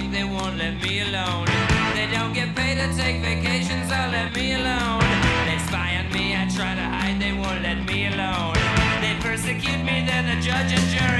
think they won't let me alone. They don't get paid to take vacations, they'll let me alone. They spy on me, I try to hide, they won't let me alone. They persecute me, Then the judge and jury.